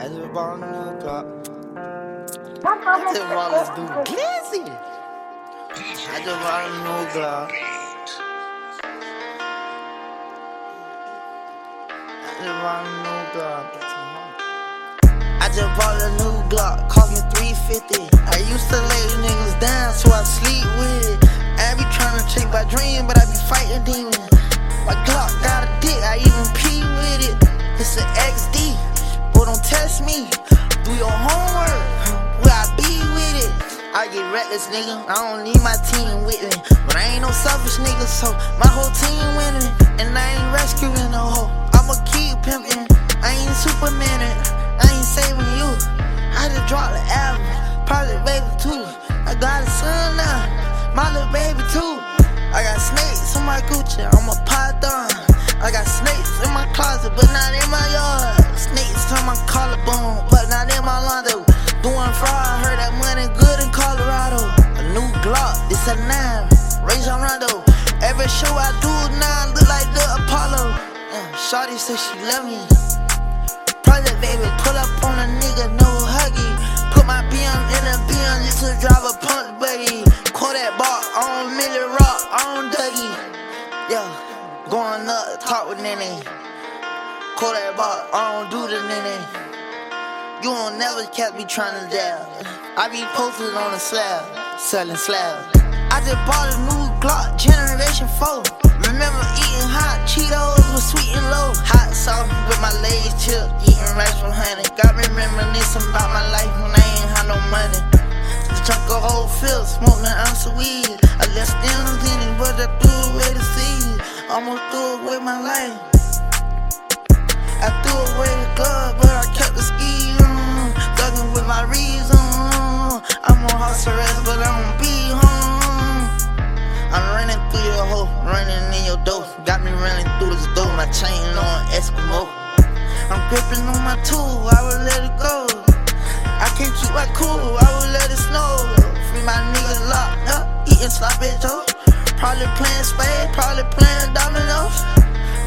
I just bought a new Glock. I just bought this dude Glizzy. I just bought a new Glock. I just bought a new Glock. I just bought a new Glock, cost me 350. I used to lay niggas down, so I sleep with it. I be trying to chase my dream, but I be fighting demons. My Glock I get reckless, nigga. I don't need my team with me. But I ain't no selfish nigga, so my whole team winning. And I ain't rescuing no hoe. I'ma keep pimping. I ain't Superman, I ain't saving you. I just dropped the album, probably baby too. I got a son now, my little baby too. I got snakes on my Gucci, I'm a python. I got snakes in my closet, but not in my yard. Snakes on my collarbone, but not in my Londo. Doing fraud, heard that money good a nine, Rajon Rondo. Every show I do now look like the Apollo. Uh, Shawty said she love me. Project baby, pull up on a nigga, no huggy. Put my BM in a BM just to drive a punch buggy. Call that bar on Millie Rock, on Dougie. Yeah. Going up, talk with Nene. Call that bar, I don't do the Nene. You won't never catch me trying to dab. I be posted on the slab, selling slabs. I just bought a new Glock, Generation 4. Remember eating hot Cheetos with sweet and low. Hot sauce with my legs chipped, eating rice from honey. Got me reminiscing about my life when I ain't had no money. Just drunk a whole field, smoke an ounce of weed. I left stems in it, but I threw away the seed. Almost threw away my life. Got me running through this door, my chain on Eskimo. I'm gripping on my tool, I will let it go. I can't keep my cool, I will let it snow. Free my niggas locked up, eating sloppy joe. Probably playing spades, probably playing dominoes.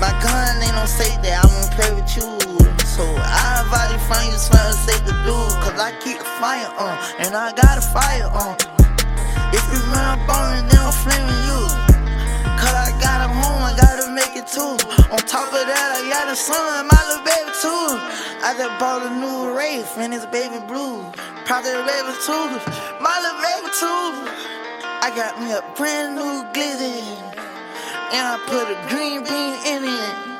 My gun ain't no safe that I won't play with you. So I invite you from you, something safe to do. Cause I keep the fire on, and I got a fire on. If you run up on me, then I'm flaming you. Cause I got too. On top of that, I got a son, my little baby too. I just bought a new Wraith and it's baby blue. Probably baby too, my little baby too. I got me a brand new glizzy, and I put a green bean in it.